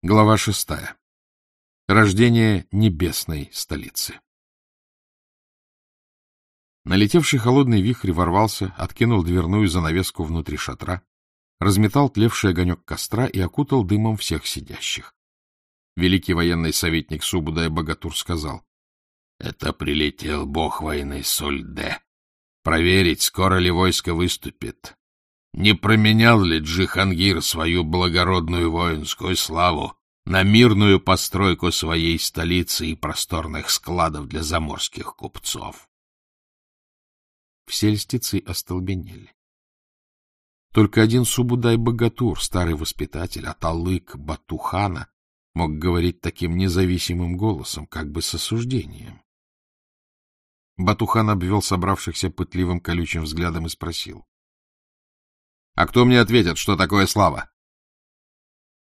Глава шестая. Рождение небесной столицы. Налетевший холодный вихрь ворвался, откинул дверную занавеску внутри шатра, разметал тлевший огонек костра и окутал дымом всех сидящих. Великий военный советник Субудай Богатур сказал, — Это прилетел бог войны Сольде. Проверить, скоро ли войско выступит. Не променял ли Джихангир свою благородную воинскую славу на мирную постройку своей столицы и просторных складов для заморских купцов? Все льстецы остолбенели. Только один Субудай-богатур, старый воспитатель, Аталык Батухана, мог говорить таким независимым голосом, как бы с осуждением. Батухан обвел собравшихся пытливым колючим взглядом и спросил. А кто мне ответит, что такое слава?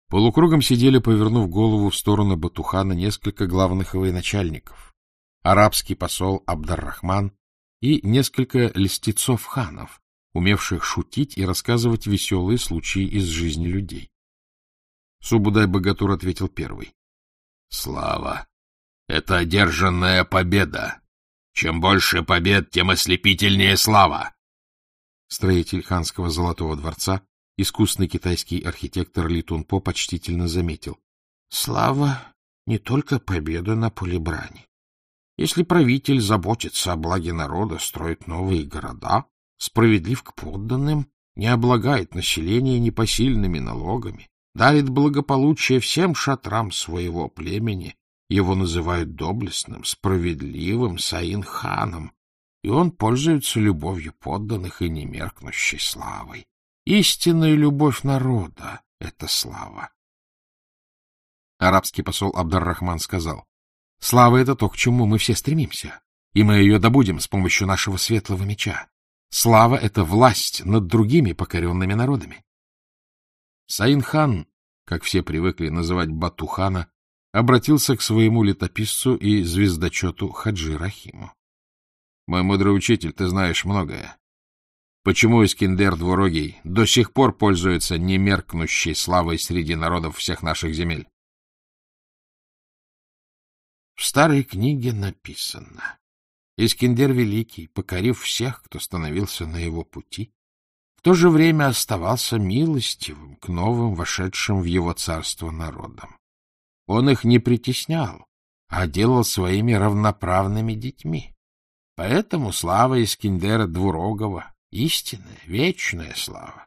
Полукругом сидели, повернув голову в сторону Батухана, несколько главных военачальников, арабский посол Абдаррахман и несколько льстецов-ханов, умевших шутить и рассказывать веселые случаи из жизни людей. Субудай-богатур ответил первый. — Слава! Это одержанная победа! Чем больше побед, тем ослепительнее слава! Строитель ханского золотого дворца, искусный китайский архитектор Ли Тунпо почтительно заметил. Слава не только победа на поле брани. Если правитель заботится о благе народа, строит новые города, справедлив к подданным, не облагает население непосильными налогами, дарит благополучие всем шатрам своего племени, его называют доблестным, справедливым Саин-ханом, и он пользуется любовью подданных и немеркнущей славой. Истинная любовь народа — это слава. Арабский посол Абдар-Рахман сказал, — Слава — это то, к чему мы все стремимся, и мы ее добудем с помощью нашего светлого меча. Слава — это власть над другими покоренными народами. Саин-хан, как все привыкли называть Батухана, обратился к своему летописцу и звездочету Хаджи Рахиму. Мой мудрый учитель, ты знаешь многое. Почему Искендер Двурогий до сих пор пользуется немеркнущей славой среди народов всех наших земель? В старой книге написано. Искендер Великий, покорив всех, кто становился на его пути, в то же время оставался милостивым к новым, вошедшим в его царство народам. Он их не притеснял, а делал своими равноправными детьми. Поэтому слава Искендера Двурогова — истинная, вечная слава.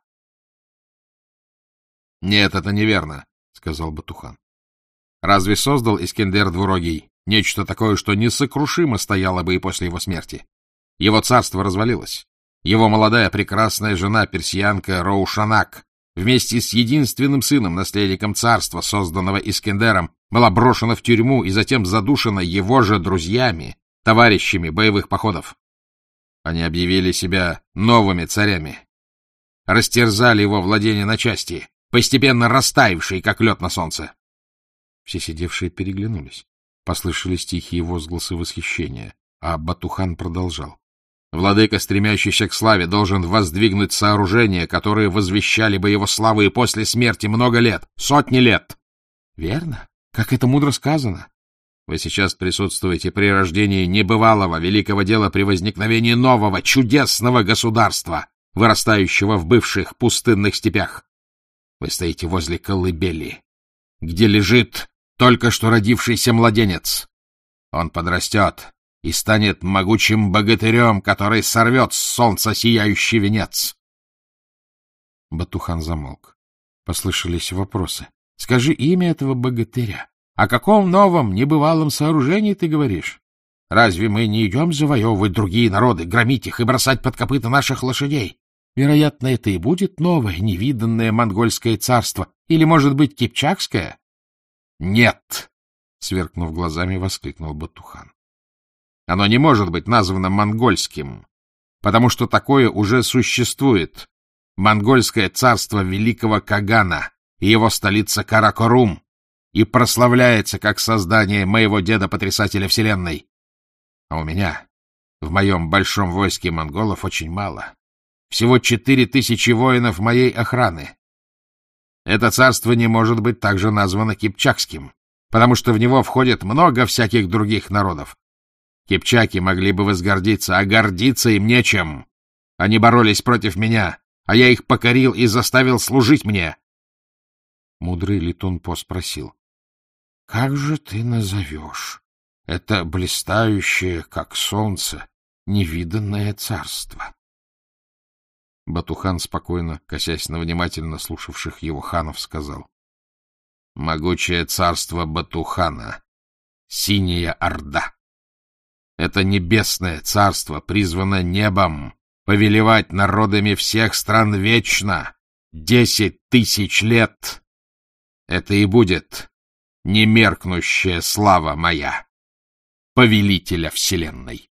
— Нет, это неверно, — сказал Батухан. — Разве создал Искендер Двурогий нечто такое, что несокрушимо стояло бы и после его смерти? Его царство развалилось. Его молодая прекрасная жена, персиянка Роушанак, вместе с единственным сыном, наследником царства, созданного Искендером, была брошена в тюрьму и затем задушена его же друзьями, товарищами боевых походов. Они объявили себя новыми царями, растерзали его владение на части, постепенно растаявшие, как лед на солнце. Все сидевшие переглянулись. Послышались тихие возгласы восхищения, а Батухан продолжал. Владыка, стремящийся к славе, должен воздвигнуть сооружения, которые возвещали бы его славу и после смерти много лет, сотни лет. Верно? Как это мудро сказано. Вы сейчас присутствуете при рождении небывалого великого дела при возникновении нового, чудесного государства, вырастающего в бывших пустынных степях. Вы стоите возле колыбели, где лежит только что родившийся младенец. Он подрастет и станет могучим богатырем, который сорвет с солнца сияющий венец. Батухан замолк. Послышались вопросы. — Скажи имя этого богатыря. О каком новом, небывалом сооружении ты говоришь? Разве мы не идем завоевывать другие народы, громить их и бросать под копыта наших лошадей? Вероятно, это и будет новое, невиданное монгольское царство. Или, может быть, кипчакское? — Нет! — сверкнув глазами, воскликнул Батухан. — Оно не может быть названо монгольским, потому что такое уже существует. Монгольское царство великого Кагана и его столица Каракорум и прославляется как создание моего деда-потрясателя Вселенной. А у меня, в моем большом войске монголов, очень мало. Всего четыре тысячи воинов моей охраны. Это царство не может быть также названо Кипчакским, потому что в него входит много всяких других народов. Кипчаки могли бы возгордиться, а гордиться им нечем. Они боролись против меня, а я их покорил и заставил служить мне. Мудрый Литунпо спросил. — Как же ты назовешь это блистающее, как солнце, невиданное царство? Батухан спокойно, косясь на внимательно слушавших его ханов, сказал. — Могучее царство Батухана, синяя орда. Это небесное царство призвано небом повелевать народами всех стран вечно, десять тысяч лет. Это и будет немеркнущая слава моя, повелителя вселенной.